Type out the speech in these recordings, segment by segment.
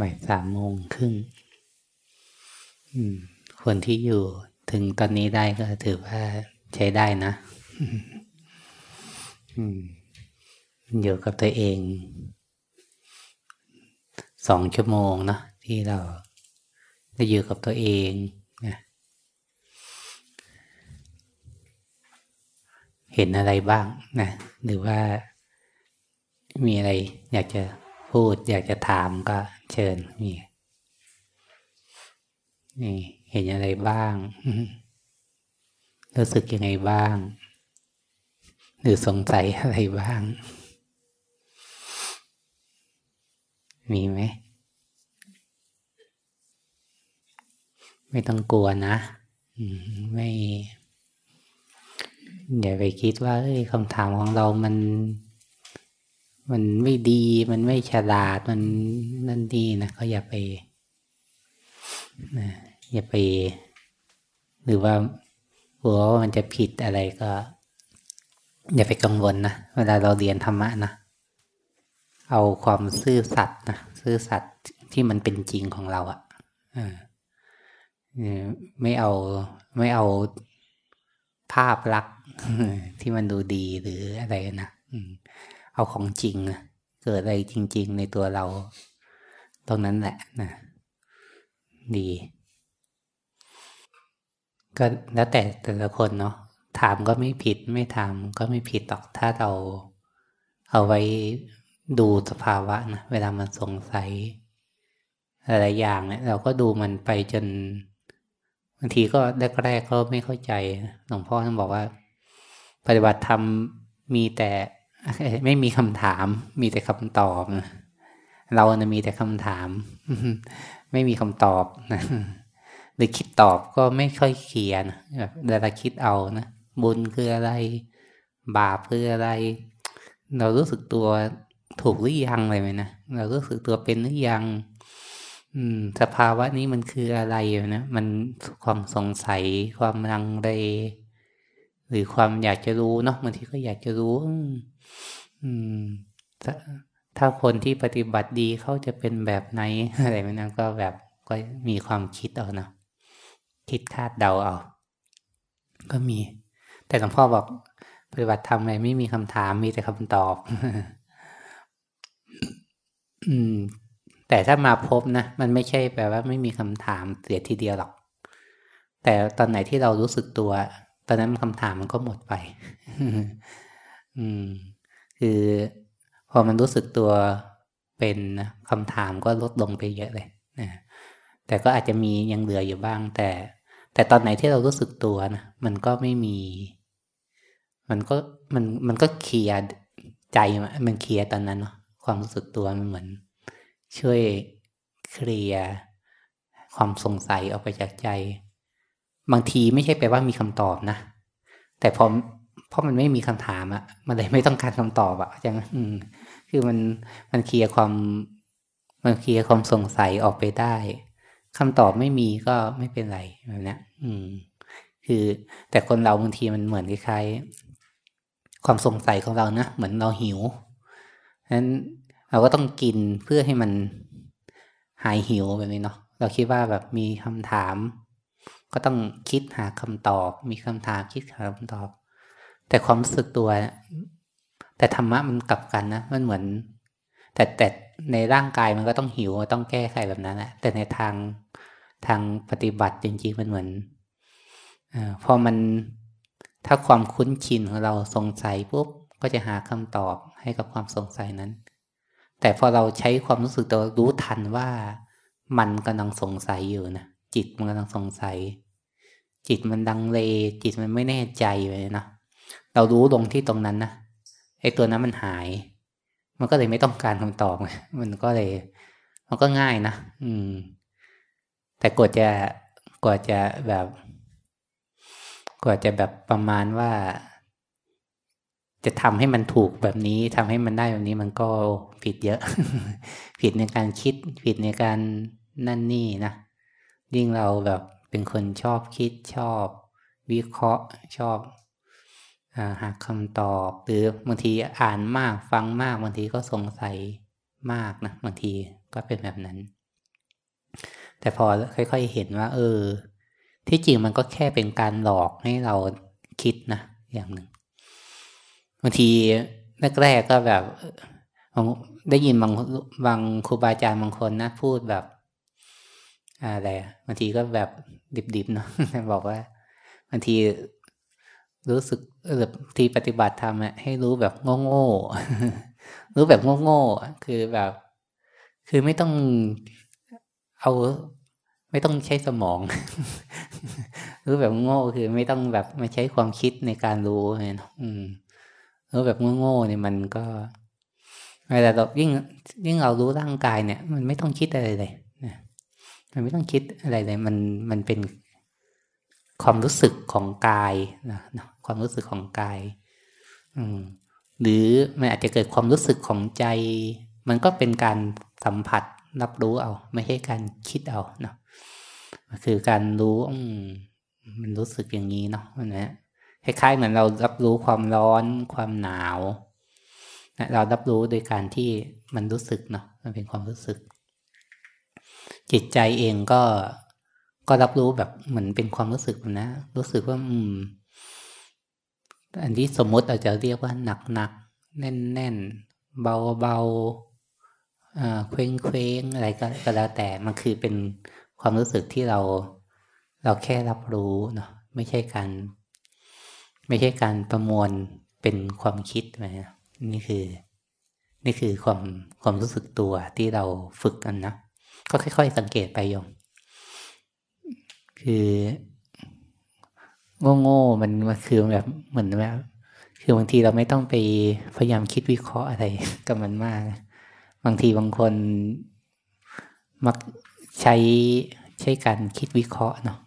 บ่ายสามโมงครึ่งคนที่อยู่ถึงตอนนี้ได้ก็ถือว่าใช้ได้นะอยู่กับตัวเองสองชั่วโมงเนาะที่เราได้อยู่กับตัวเองนะเห็นอะไรบ้างนะหรือว่า มีอะไร อยากจะพูด อยากจะถามก็เชิญมีนี่เห็นอะไรบ้าง รู้สึกยังไงบ้าง หรือสงสัยอะไรบ้าง มีไหม ไม่ต้องกลัวนะ ไม่อย่าไปคิดว่าคำถามของเรามัน มันไม่ดีมันไม่ฉลาดมันนั่นดีนะก็อย่าไปนะอย่าไป หรือว่ากลัวว่ามันจะผิดอะไรก็ อย่าไปกังวลนะเวลาเราเรียนธรรมะนะเอาความซื่อสัตย์นะซื่อสัตย์ที่มันเป็นจริงของเราอะ่ะไม่เอาไม่เอาภาพลักษณ์ที่มันดูดีหรืออะไรนะ เอาของจริงเกิดอะไรจริง ๆ ในตัวเรา ตรงนั้นแหละนะดี ก็แล้วแต่แต่ละคนเนาะถามก็ไม่ผิด ไม่ถามก็ไม่ผิดหรอกถ้าเราเอาไว้ดูสภาวะนะเวลามันสงสัยอะไรอย่างเนี่ยเราก็ดูมันไปจนบางทีก็แรกๆก็ไม่เข้าใจหลวงพ่อท่านบอกว่า ปฏิบัติธรรมมีแต่ ไม่มีคำถาม มีแต่คำตอบนะเรานะมีแต่คำถาม ไม่มีคำตอบนะหรือคิดตอบก็ไม่ค่อยเคลียร์นะแบบเวลาคิดเอานะบุญคืออะไร บาปคืออะไร เรารู้สึกตัวถูกหรือยังเลยไหมนะเรารู้สึกตัวเป็นหรือยัง อืม สภาวะนี้มันคืออะไรนะมันความสงสัย ความลังเลหรือความอยากจะรู้เนาะบางทีก็อยากจะรู้ ถ้าถ้าคนที่ปฏิบัติดีเขาจะเป็นแบบไหนอะไรแบบนั้นก็แบบก็มีความคิดเอาเนาะคิดคาดเดาเอา ก็มี แต่หลวงพ่อบอกปฏิบัติทำอะไรไม่มีคำถามมีแต่คำตอบ อืม แต่ถ้ามาพบนะมันไม่ใช่แปลว่าไม่มีคำถามเสียทีเดียวหรอก แต่ตอนไหนที่เรารู้สึกตัว ตอนนั้นคำถามมันก็หมดไป อืม คือพอมันรู้สึกตัวเป็นคำถามก็ลดลงไปเยอะเลยนะแต่ก็อาจจะมียังเหลืออยู่บ้าง แต่ แต่ตอนไหนที่เรารู้สึกตัวนะมันก็ไม่มี มันก็มันมันก็เคลียร์ใจมันเคลียร์ตอนนั้นเนาะความรู้สึกตัวมันเหมือน ช่วยเคลียร์ความสงสัยออกไปจากใจ บางทีไม่ใช่แปลว่ามีคำตอบนะ แต่พอเพ ราะมันไม่มีคำถามอะมันเลยไม่ต้องการคำตอบอะจังอืคือมันมันเคลียร์ความ มันเคลียร์ความสงสัยออกไปได้คำตอบไม่มีก็ไม่เป็นไรแบบนี้อืม คือ แต่คนเราบางทีมันเหมือนคล้ายๆความสงสัยของเรานะเหมือนเราหิวนั้นเราก็ต้องกินเพื่อให้มันหายหิวแบบนี้เนาะเราคิดว่าแบบมีคำถาม ก็ต้องคิดหาคำตอบ มีคำถามคิดหาคำตอบ แต่ความรู้สึกตัวแต่ธรรมะมันกลับกันนะมันเหมือน แต่แต่ในร่างกายมันก็ต้องหิวต้องแก้ไขแบบนั้นแหละแต่ในทางทางปฏิบัติจริงๆมันเหมือนอพอมันถ้าความคุ้นชินของเราสงสัยปุ๊บก็จะหาคำตอบให้กับความสงสัยนั้น แต่พอเราใช้ความรู้สึกตัวรู้ทันว่ามันกำลังสงสัยอยู่นะจิตมันกำลังสงสัย จิตมันดังเลจิตมันไม่แน่ใจเลยนะ เรารู้ลงที่ตรงนั้นนะไอ้ตัวนั้นมันหาย มันก็เลยไม่ต้องการคำตอบมันก็เลย มันก็ง่ายนะอืม แต่กว่าจะกว่าจะแบบ กว่าจะแบบประมาณว่า จะทำให้มันถูกแบบนี้ทำให้มันได้แบบนี้มันก็ผิดเยอะ ผิดในการคิด ผิดในการนั่นนี่นะยิ่งเราแบบเป็นคนชอบคิดชอบ วิเคราะห์ชอบอ หาคำตอบ หรือบางทีอ่านมากฟังมากบางทีก็สงสัยมากนะบางทีก็เป็นแบบนั้น แต่พอค่อย ๆเห็นว่า เออ ที่จริงมันก็แค่เป็นการหลอกให้เราคิดนะอย่างหนึ่งบางทีแรกๆก็แบบได้ยินบางบางครูบาอาจารย์บางคนนะพูดแบบอะไรบางทีก็แบบดิบๆเนาะบอกว่าบางทีรู้สึก แบบทีปฏิบัติธรรมให้รู้แบบโง่ๆรู้แบบโง่ๆคือแบบ คือไม่ต้องเอาไม่ต้องใช้สมอง รู้แบบโง่คือไม่ต้องแบบไมาใช้ความคิดในการรู้เนาะรู้แบบโง่ๆเนี่ยมันก็เวลาเรายิ่งยิ่งเรารู้ร่างกายเนี่ย มันไม่ต้องคิดอะไรเลยนะมันไม่ต้องคิดอะไรเลย มันมันเป็นความรู้สึกของกายนะ ความรู้สึกของกาย อืม หรือมันอาจจะเกิดความรู้สึกของใจ มันก็เป็นการสัมผัสรับรู้เอา ไม่ใช่การคิดเอาเนาะคือการรู้อืมมันรู้สึกอย่างนี้เนาะนะคล้ายๆเหมือนเรารับรู้ความร้อนความหนาวนะเรารับรู้โดยการที่มันรู้สึกเนาะมันเป็นความรู้สึก จิตใจเองก็ก็รับรู้แบบเหมือนเป็นความรู้สึกนะ รู้สึกว่า อืม อันที่สมมติอาจจะเรียกว่าหนักหนักแน่นแน่นเบาเบาเคว้งเคว้งอะไรก็แล้วแต่มันคือเป็นความรู้สึกที่เราเราแค่รับรู้เนาะไม่ใช่การ ไม่ใช่การประมวลเป็นความคิดนะนี่คือ นี่คือความความรู้สึกตัวที่เราฝึกกันนะก็ค่อย ๆ สังเกตไปยมคือ โง่ๆมันมันคือแบบเหมือนแบบคือบางทีเราไม่ต้องไปพยายามคิดวิเคราะห์อะไรกับมันมาก บางทีบางคนมักใช้ใช้การคิดวิเคราะห์เนาะ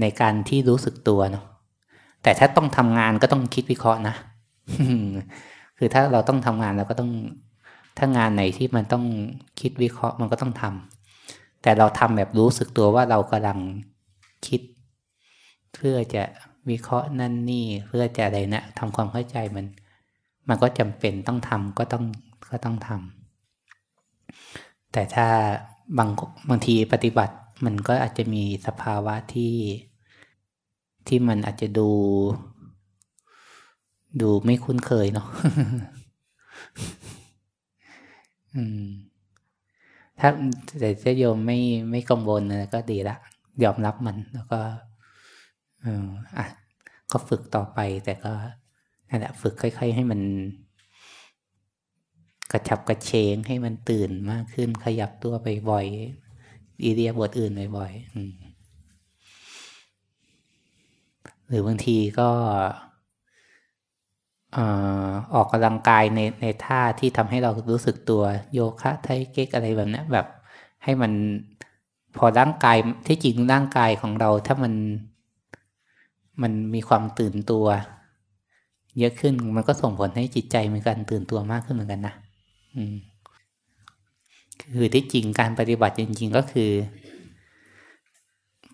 ในการที่รู้สึกตัวเนาะแต่ถ้าต้องทำงานก็ต้องคิดวิเคราะห์นะคือถ้าเราต้องทำงานเราก็ต้องถ้างานไหนที่มันต้องคิดวิเคราะห์มันก็ต้องทำแต่เราทำแบบรู้สึกตัวว่าเรากำลังคิด เพื่อจะวิเคราะห์นั่นนี่เพื่อจะอะไรนะทำความเข้าใจมัน มันก็จำเป็นต้องทำก็ต้องก็ต้องทำแต่ถ้าบางบางทีปฏิบัติมันก็อาจจะมีสภาวะที่ที่มันอาจจะดู ดูไม่คุ้นเคยเนาะถ้าแต่จะโยมไม่ไม่กังวลนะก็ดีละยอมรับมันแล้วก็ อออะก็ฝึกต่อไปแต่ก็นั่นแหละฝึกค่อย ๆ ให้มันกระชับกระเชงให้มันตื่นมากขึ้น ขยับตัวไปบ่อยอีเดียบทอื่นบ่อยๆหรือบางทีก็ออกกำลังกายในในท่าที่ทำให้เรารู้สึกตัวโยคะไทเก๊กอะไรแบบนี้แบบ ให้มันพอร่างกายที่จริงร่างกายของเราถ้ามัน มันมีความตื่นตัว เยอะขึ้นมันก็ส่งผลให้จิตใจมีการตื่นตัวมากขึ้นเหมือนกันนะอืมคือที่จริงการปฏิบัติจริง ๆ ก็คือ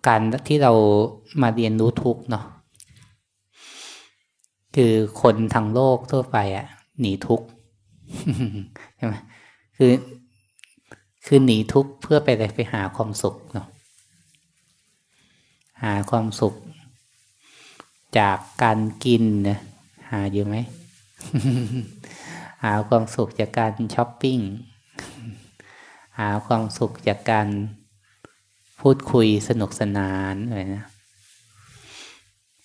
การที่เรามาเรียนรู้ทุกเนาะคือคนทางโลกทั่วไปอะ่ะ หนีทุกใช่ไหมคือ คือหนีทุกเพื่อไปไปหาความสุขเนาะหาความสุข จากการกินนะหาอยู่ไหม หาความสุขจากการช้อปปิ้ง หาความสุขจากการพูดคุยสนุกสนานอะไรนะ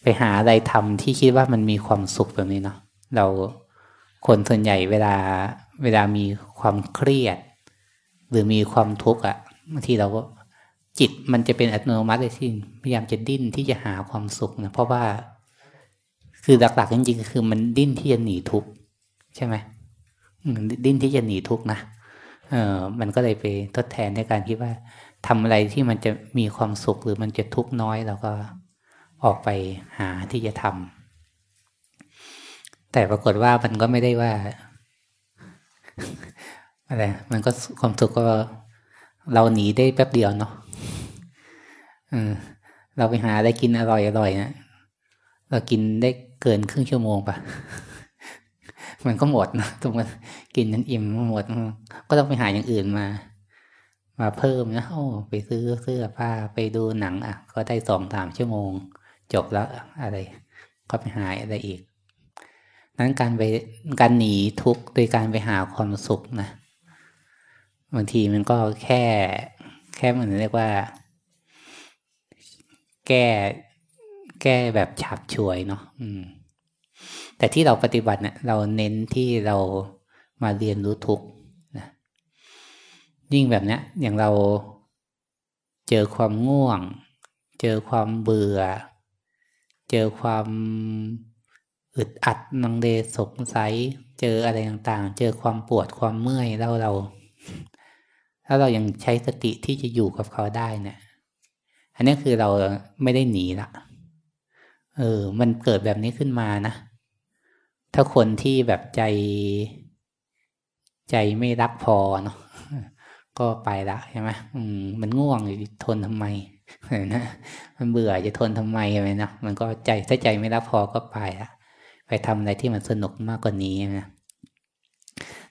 ไปหาอะไรทำที่คิดว่ามันมีความสุขแบบนี้เนาะเราคนส่วนใหญ่เวลาเวลามีความเครียด หรือมีความทุกข์อะบางทีเราก็จิตมันจะเป็นอัตโนมัติเลยที่พยายามจะดิ้นที่จะหาความสุขนะเพราะว่า คือหลักๆจริงๆคือมันดิ้นที่จะหนีทุกข์ใช่ไหมดิ้นที่จะหนีทุกข์นะเออมันก็เลยไปทดแทนในการคิดว่าทำอะไรที่มันจะมีความสุขหรือมันจะทุกข์น้อยเราก็ออกไปหาที่จะทำแต่ปรากฏว่ามันก็ไม่ได้ว่าอะไรมันก็ความสุขก็เราหนีได้แป๊บเดียวเนาะเราไปหาอะไรกินอร่อยอร่อยนะเรากินได้ เกินครึ่งชั่วโมงปะมันก็หมดนะตรงมันกินนั้นอิ่มหมด ก็ต้องไปหาอย่างอื่นมา มาเพิ่มนะโอ้ไปซื้อเสื้อผ้าไปดูหนัง อะ ก็ได้สองสามชั่วโมง จบแล้วอะไร ก็ไปหาอะไรอีก นั้นการไปการหนีทุกข์โดยการไปหาความสุขนะบางทีมันก็แค่ แค่เหมือนเรียกว่า แก้ แก้แบบฉาบฉวยเนาะอืม แต่ที่เราปฏิบัติเนี่ยเราเน้นที่เรามาเรียนรู้ทุกนะยิ่งแบบเนี้ยอย่างเราเจอความง่วง เจอความเบื่อ เจอความอึดอัดนังเลสงสัย เจออะไรต่างๆ เจอความปวดความเมื่อยแล้วเรา ถ้าเรายังใช้สติที่จะอยู่กับเขาได้เนี่ย อันนี้คือเราไม่ได้หนีละ เออ มันเกิดแบบนี้ขึ้นมานะ ถ้าคนที่แบบใจ ใจไม่รักพอเนาะก็ไปละใช่ไหมมมันง่วงทนทำไมนะมันเบื่อจะทนทำไมใช่ไหมนะมันก็ใจถ้าใจไม่รักพอก็ไปละไปทำอะไรที่มันสนุกมากกว่านี้นะ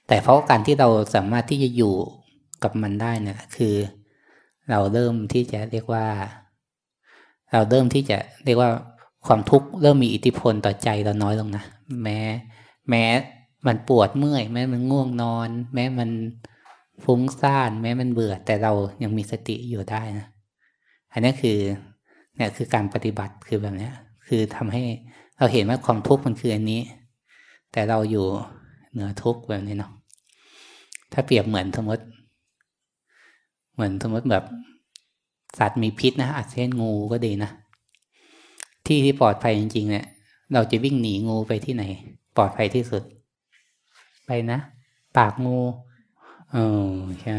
แต่เพราะการที่เราสามารถที่จะอยู่กับมันได้เนี่ยคือ เราเริ่มที่จะเรียกว่า เราเริ่มที่จะเรียกว่า ความทุกข์เริ่มมีอิทธิพลต่อใจเราน้อยลงนะแม้ แม้มันปวดเมื่อย แม้มันง่วงนอน แม้มันฟุ้งซ่าน แม้มันเบื่อ แต่เรายังมีสติอยู่ได้นะอันนี้คือเนี่ยคือการปฏิบัติคือแบบนี้คือทำให้เราเห็นว่าความทุกข์มันคืออันนี้ แต่เราอยู่เหนือทุกข์แบบนี้เนาะถ้าเปรียบเหมือนสมมติ เหมือนสมมติแบบสัตว์มีพิษนะอาจเช่นงูก็ดีนะ ที่ที่ปลอดภัยจริงๆเนี่ย เราจะวิ่งหนีงูไปที่ไหน ปลอดภัยที่สุด ไปนะ ปากงูเออใช่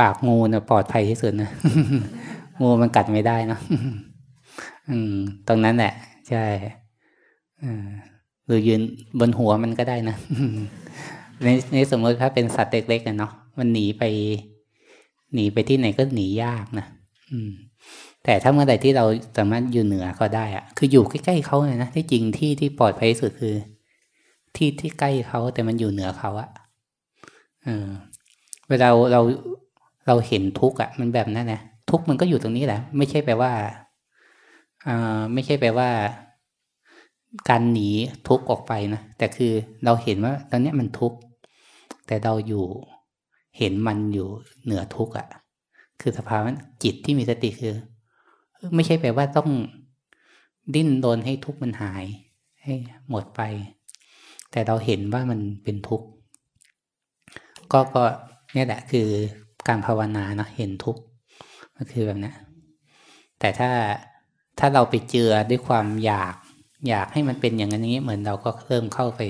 ปากงูเนี่ยปลอดภัยที่สุดนะงูมันกัดไม่ได้นะอืม ตรงนั้นแหละ ใช่หรือยืนบนหัวมันก็ได้นะในในสมมติถ้าเป็นสัตว์เล็กๆเนาะมันหนีไป หนีไปที่ไหนก็หนียากนะอืม แต่ถ้าเมื่อใดที่เราสามารถอยู่เหนือเขาได้อะคืออยู่ใกล้ๆเขาเลยนะที่จริงที่ที่ปลอดภัยที่สุดคือ ที่ที่ใกล้เขาแต่มันอยู่เหนือเขาอะเออเวลาเราเราเห็นทุกข์อะมันแบบนั้นนะทุกข์มันก็อยู่ตรงนี้แหละ ไม่ใช่แปลว่าอ่าไม่ใช่แปลว่า การหนีทุกข์ออกไปนะแต่คือเราเห็นว่า ตอนนี้มันทุกข์แต่เราอยู่เห็นมันอยู่เหนือทุกข์อะคือสภาวะจิตที่มีสติคือ ไม่ใช่แปลว่าต้องดิ้นรนให้ทุกข์มันหาย ให้หมดไป แต่เราเห็นว่ามันเป็นทุกข์ก็ก็เนี่ยแหละคือการภาวนาเนาะเห็นทุกข์ก็คือแบบนี้แต่ถ้าถ้าเราไปเจือด้วยความอยาก อยากให้มันเป็นอย่างนี้ เหมือนเราก็เริ่มเข้าไป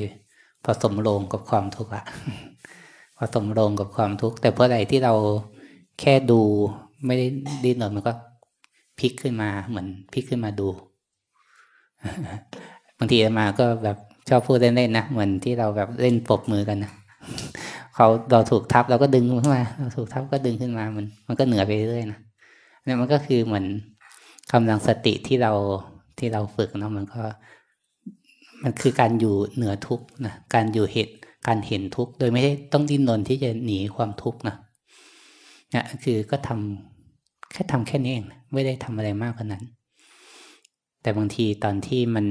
ผสมโรงกับความทุกข์อะผสมโรงกับความทุกข์แต่เพื่ออะไรที่เราแค่ดูไม่ได้ดิ้นรนมันก็ พลิกขึ้นมาเหมือนพลิกขึ้นมาดูบางทีมาก็แบบชอบพูดเล่นๆนะเหมือนที่เราแบบเล่นปบมือกันนะเขาเราถูกทับเราก็ดึงขึ้นมาเราถูกทับก็ดึงขึ้นมามัน มันก็เหนือไปเรื่อยนะเนี่ยมันก็คือเหมือนกำลังสติที่เราที่เราฝึกเนาะมันก็ มันคือการอยู่เหนือทุกนะการอยู่เหตุการเห็นทุกโดยไม่ได้ต้องดิ้นรนที่จะหนีความทุกข์นะเนี่ยคือก็ทำ แค่ทำแค่นี้เองไม่ได้ทำอะไรมากกว่านั้น แต่บางทีตอนที่มัน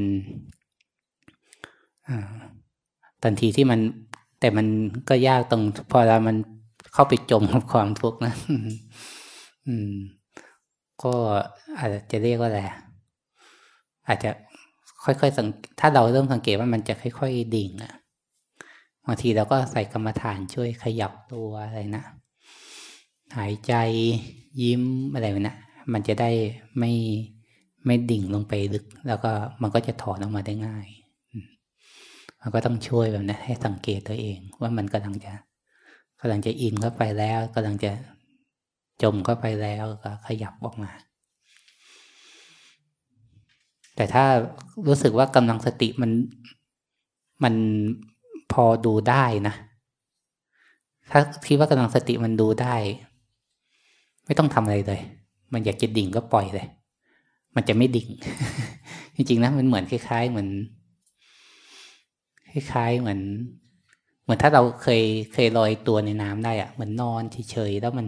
อตอนทีที่มัน แต่มันก็ยากตรงพอเรามันเข้าไปจมกับความทุกข์นะอืม ก็อาจจะเรียกว่าอะไรอาจจะค่อยๆสังถ้าเราเริ่มสังเกตว่ามันจะค่อย ๆ ดิ่งอะบางทีเราก็ใส่กรรมฐานช่วยขยับตัวอะไรนะ หายใจยิ้มอะไรนะมันจะได้ไม่ไม่ดิ่งลงไปลึก แล้วก็มันก็จะถอนออกมาได้ง่าย มันก็ต้องช่วยแบบนี้ให้สังเกตตัวเอง ว่ามันกำลังจะกำลังจะอินเข้าไปแล้วกำลังจะจมเข้าไปแล้วก็ขยับออกมา แต่ถ้ารู้สึกว่ากำลังสติมันมันพอดูได้นะ ถ้าคิดว่ากำลังสติมันดูได้ ไม่ต้องทำอะไรเลย มันอยากจะดิ่งก็ปล่อยเลย มันจะไม่ดิ่ง จริงๆนะมันเหมือนคล้ายๆ เหมือนคล้ายๆเหมือน เหมือนถ้าเราเคยเคยลอยตัวในน้ำได้อะเหมือนนอนเฉยๆแล้วมัน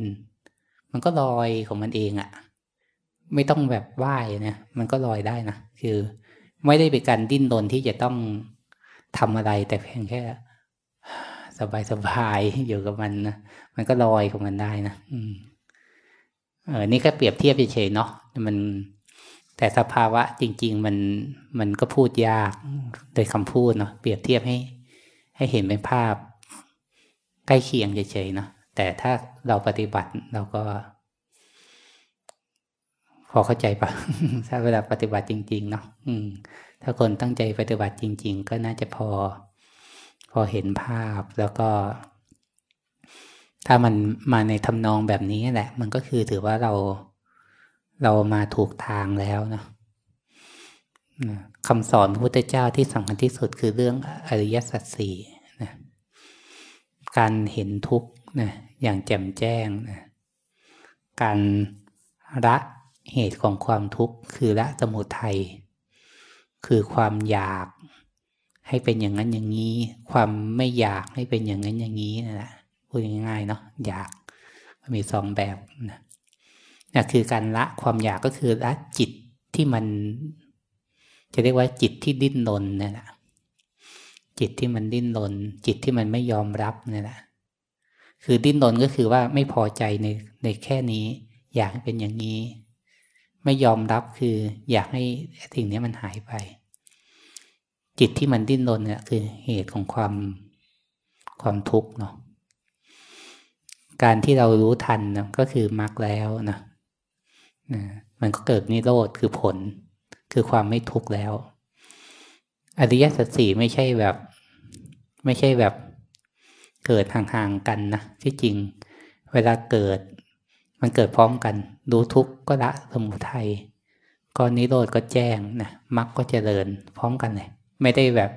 มันก็ลอยของมันเองอะไม่ต้องแบบว่ายนะมันก็ลอยได้นะคือ ไม่ได้เป็นการดิ้นรนที่จะต้องทำอะไร แต่เพียงแค่สบายสบายอยู่กับมันนะมันก็ลอยของมันได้นะอืม เออนี่ก็เปรียบเทียบเฉยๆเนาะมันแต่สภาวะจริง ๆ มันมันก็พูดยากโดยคำพูดเนาะเปรียบเทียบให้ ให้เห็นเป็นภาพ ใกล้เคียงเฉยๆเนาะแต่ถ้าเราปฏิบัติเราก็ พอเข้าใจปะถ้าเวลาปฏิบัติจริง ๆ เนาะอืมถ้าคนตั้งใจปฏิบัติจริง ๆ ก็น่าจะพอ พอเห็นภาพแล้วก็ ถ้ามันมาในทำนองแบบนี้แหละ มันก็คือถือว่าเราเรามาถูกทางแล้วนะคำสอนพระพุทธเจ้าที่สำคัญที่สุดคือเรื่องอริยสัจสี่นะการเห็นทุกข์นะอย่างแจ่มแจ้งนะการละเหตุของความทุกข์คือละสมุทัยคือความอยากให้เป็นอย่างนั้นอย่างนี้ ความไม่อยากให้เป็นอย่างนั้นอย่างนี้นั่นแหละ พูดง่ายๆเนาะอยากมีสองแบบนะนะคือการละความอยากก็คือละจิตที่มัน จะเรียกว่าจิตที่ดิ้นรนนั่แหละจิตที่มันดิ้นรนจิตที่มันไม่ยอมรับนั่แหละคือดิ้นรนก็คือว่าไม่พอใจในในแค่นี้ อยากให้เป็นอย่างนี้ ไม่ยอมรับคือ อยากให้สิ่งนี้มันหายไป จิตที่มันดิ้นรนเนี่ยคือเหตุของความความทุกข์เนาะ การที่เรารู้ทันนะก็คือมรรคแล้วนะนะมันก็เกิดนิโรธคือผล คือความไม่ทุกข์แล้ว อริยสัจสี่ไม่ใช่แบบ ไม่ใช่แบบเกิดห่างๆกันนะที่จริง เวลาเกิด มันเกิดพร้อมกัน รู้ทุกข์ก็ละสมุทัยก็นิโรธก็แจ้งนะมรรคก็เจริญพร้อมกันเลย ไม่ได้แบบ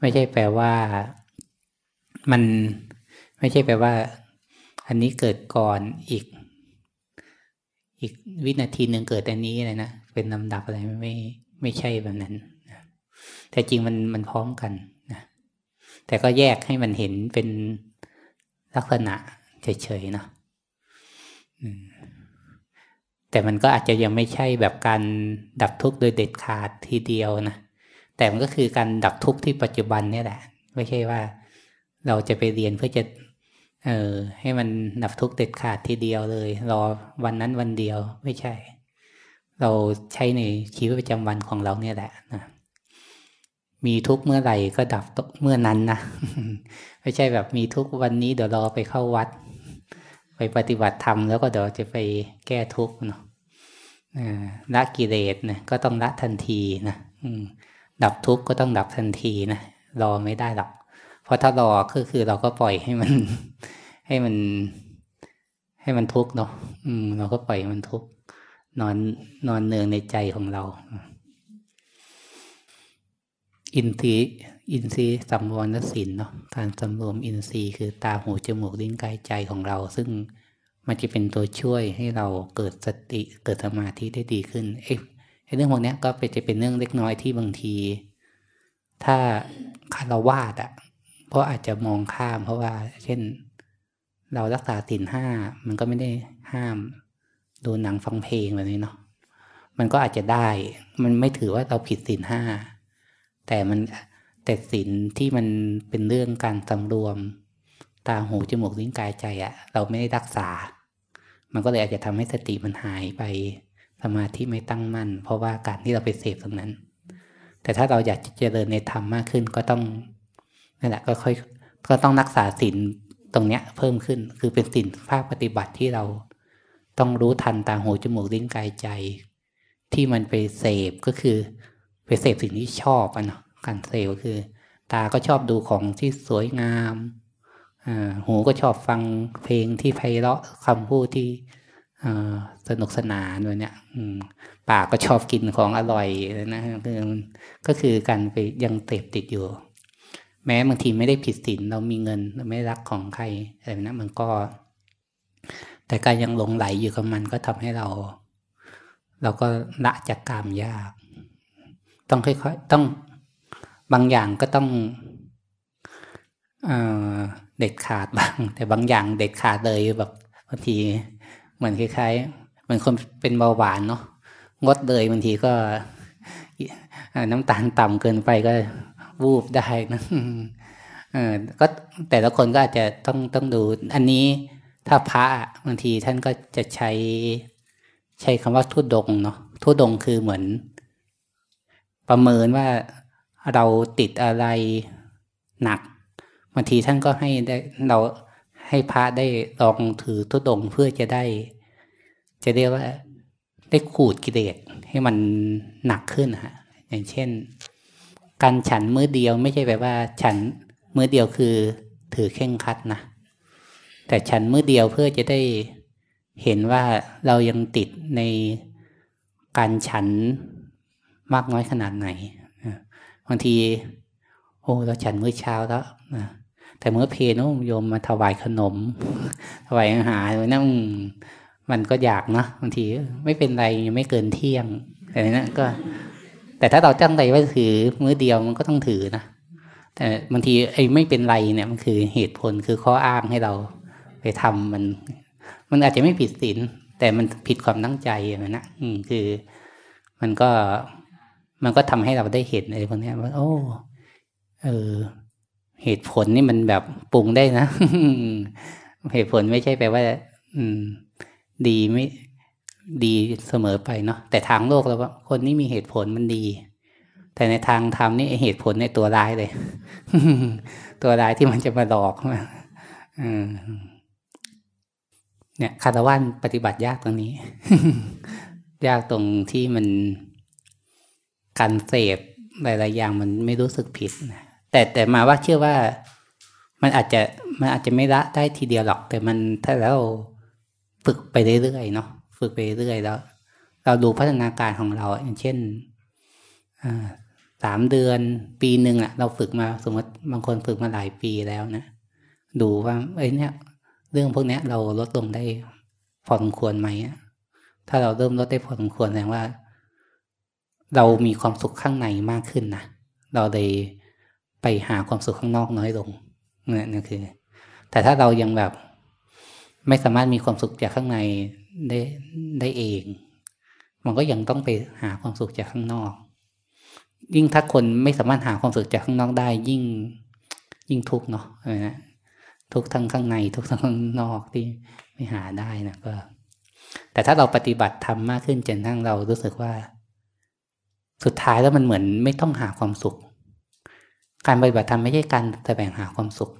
ไม่ใช่แปลว่า มันไม่ใช่แปลว่า อันนี้เกิดก่อนอีก อีกวินาทีหนึ่งเกิดอันนี้เลยนะ เป็นลำดับอะไรไม่ไม่ใช่แบบนั้นแต่จริงมันมันพร้อมกันนะแต่ก็แยกให้มันเห็นเป็นลักษณะเฉยๆเนาะแต่มันก็อาจจะยังไม่ใช่แบบการดับทุกข์โดยเด็ดขาดทีเดียวนะ แต่มันก็คือการดับทุกข์ที่ปัจจุบันนี่แหละ ไม่ใช่ว่าเราจะไปเรียนเพื่อจะ เออ ให้มันดับทุกข์เด็ดขาดทีเดียวเลย รอวันนั้นวันเดียวไม่ใช่ เราใช้ในชีวิตประจำวันของเราเนี่ยแหละนะมีทุกเมื่อไหร่ก็ดับเมื่อนั้นนะไม่ใช่แบบมีทุกวันนี้เดี๋ยวรอไปเข้าวัด ไปปฏิบัติธรรมแล้วก็เดี๋ยวจะไปแก้ทุกข์เนาะละกิเลสนี่ยก็ต้องละทันทีนะดับทุกข์ก็ต้องดับทันทีนะรอไม่ได้หรอก เพราะถ้ารอก็คือเราก็ปล่อยให้มัน ให้มัน ให้มันทุกข์เนาะอืม เราก็ปล่อยมันทุกข์นอนนอนเนืองในใจของเรา อินทรีย์อินทรีย์สัมวรศินเนาะการสำรวมอินทรีย์คือตาหูจมูกลิ้นกายใจของเรา ซึ่งมันจะเป็นตัวช่วยให้เราเกิดสติเกิดสมาธิได้ดีขึ้นเอ๊ะเรื่องพวกนี้ก็เป็นจะเป็นเรื่องเล็กน้อยที่บางที ถ้าคารวาดอะ ราะอาจจะมองข้ามเพราะว่า เช่น เรารักษาสินห้ามันก็ไม่ได้ห้าม ดูหนังฟังเพลงแบบนี้เนาะมันก็อาจจะได้ มันไม่ถือว่าเราผิดสินห้าแต่มันแต่สินที่มันเป็นเรื่องการสำรวม ตาหูจมูกลิ้นกายใจอะเราไม่ได้รักษา มันก็เลยอาจจะทำให้สติมันหายไปสมาธิไม่ตั้งมั่น เพราะว่าการที่เราไปเสพตรงนั้น แต่ถ้าเราอยากจะเจริญในธรรมมากขึ้นก็ต้อง นั่นแหละก็ค่อยก็ต้องรักษาศีลตรงเนี้ยเพิ่มขึ้นคือเป็นศีลภาคปฏิบัติที่เราต้องรู้ทันตาหูจมูกลิ้นกายใจ ที่มันไปเสพก็คือไปเสพสิ่งที่ชอบอะเนาะการเสพก็คือ ตาก็ชอบดูของที่สวยงามหูก็ชอบฟังเพลงที่ไพเราะคำพูดที่สนุกสนานวยเนี่ยปากก็ชอบกินของอร่อยนะก็คือการไปยังเตบติดอยู่ แม้บางทีไม่ได้ผิดศีลเรามีเงินเราไม่รักของใครอะไรนะมันก็ แต่การยังหลงไหลอยู่กับมันก็ทำให้เรา เราก็ละจากกามยาก ต้องค่อยๆต้องบางอย่างก็ต้องเด็ดขาดบาง แต่บางอย่างเด็ดขาดเลยแบบบางทีเหมือนคล้ายๆเหมือนคนเป็นเบาหวานเนาะงดเลยบางทีก็น้ำตาลต่ำเกินไปก็ วูบได้นะเออก็แต่ละคนก็อาจจะต้องต้องดู อันนี้ถ้าพระบางทีท่านก็จะใช้ ใช้คำว่าทุดงเนาะทุดงคือเหมือน ประเมินว่าเราติดอะไรหนักบางทีท่านก็ให้ได้เราให้พระได้ลองถือทุดงเพื่อจะได้ จะเรียกว่า ได้ขูดกิเลสให้มันหนักขึ้นฮะอย่างเช่น การฉันมื้อเดียวไม่ใช่แบบว่า ฉันมื้อเดียวคือถือเข่งคัดนะแต่ฉันมื้อเดียวเพื่อจะได้เห็นว่าเรายังติดในการฉันมากน้อยขนาดไหนบางที โอ้เราฉันมื้อเช้าแล้วนะแต่เมื่อเพนโยมมาถวายขนม ถวายอาหารนั่งมันก็อยากนะบางทีไม่เป็นไรยังไม่เกินเที่ยงอะไรนะก็ แต่ถ้าเราตั้งใจว่าถือมื้อเดียวมันก็ต้องถือนะแต่บางทีไอ้ไม่เป็นไรเนี่ยมันคือเหตุผลคือข้ออ้างให้เราไปทำมัน มันอาจจะไม่ผิดศีลแต่มันผิดความตั้งใจนะอืมคือ มันก็มันก็ทำให้เราได้เห็นอะไรพวกนี้ว่า โอ้ เออ เหตุผลนี่มันแบบปรุงได้นะเหตุผลไม่ใช่แปลว่า อืม ดีไม่ ดีเสมอไปเนาะแต่ทางโลกเราว่าคนนี้มีเหตุผลมันดี แต่ในทางธรรมนี่เหตุผลในตัวร้ายเลย ตัวร้ายที่มันจะมาหลอกมาเนี่ยคารวันปฏิบัติยากตรงนี้ ยากตรงที่มันการเสพหลายๆอย่างมันไม่รู้สึกผิดนะแต่แต่มาว่าเชื่อว่ามันอาจจะมันอาจจะไม่ละได้ทีเดียวหรอก แต่มันถ้าเราฝึกไปเรื่อยๆเนาะ ฝึกไปเรื่อยแล้วเราดูพัฒนาการของเรา อย่างเช่นสามเดือนปีหนึ่งอะเราฝึกมาสมมติบางคนฝึกมาหลายปีแล้วนะดูว่าเอ้เนี่ย เรื่องพวกนี้เราลดลงได้พอสมควรไหมถ้าเราเริ่มลดได้พอสมควรแสดงว่า เรามีความสุขข้างในมากขึ้นนะเราเลยไปหาความสุขข้างนอกน้อยลงนี่นี่คือ แต่ถ้าเรายังแบบไม่สามารถมีความสุขจากข้างใน ได้ได้เอง มันก็ยังต้องไปหาความสุขจากข้างนอก ยิ่งถ้าคนไม่สามารถหาความสุขจากข้างนอกได้ ยิ่งยิ่งทุกข์เนาะนะทุกทั้งข้างใน ทุกทั้งข้างนอกที่ไม่หาได้นะก็ แต่ถ้าเราปฏิบัติทำมากขึ้นจนทั้งเรารู้สึกว่า สุดท้ายแล้วมันเหมือนไม่ต้องหาความสุข การปฏิบัติธรรมไม่ใช่การแสวงหาความสุข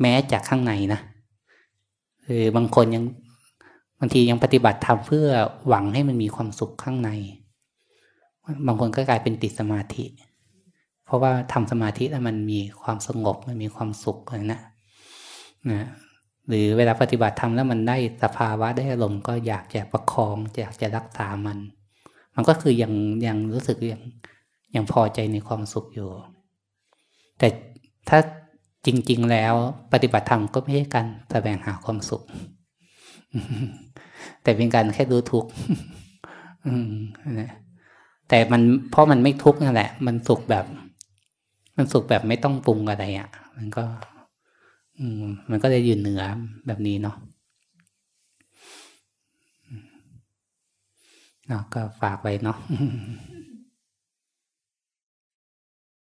แม้จากข้างในนะคือบางคนยัง บางทียังปฏิบัติทำเพื่อหวังให้มันมีความสุขข้างใน บางคนก็กลายเป็นติดสมาธิ เพราะว่าทำสมาธิแล้วมันมีความสงบมันมีความสุขเลยนะนะหรือเวลาปฏิบัติทำแล้วมันได้สภาวะได้อารมณ์ก็อยากจะประคองอยากจะรักษามัน มันก็คือยังยังรู้สึกยังยังพอใจในความสุขอยู่ แต่ถ้าจริง ๆ แล้วปฏิบัติธรรมก็ไม่ใช่การแสวงหาความสุข แต่เป็นการแค่รู้ทุกข์แต่มันเพราะมันไม่ทุกข์นั่นแหละ มันสุขแบบ มันสุขแบบไม่ต้องปรุงอะไรอะ่ะ มันก็ อืม มันก็จะยืนเหนือแบบนี้เนาะเนาะก็ฝากไว้เนาะ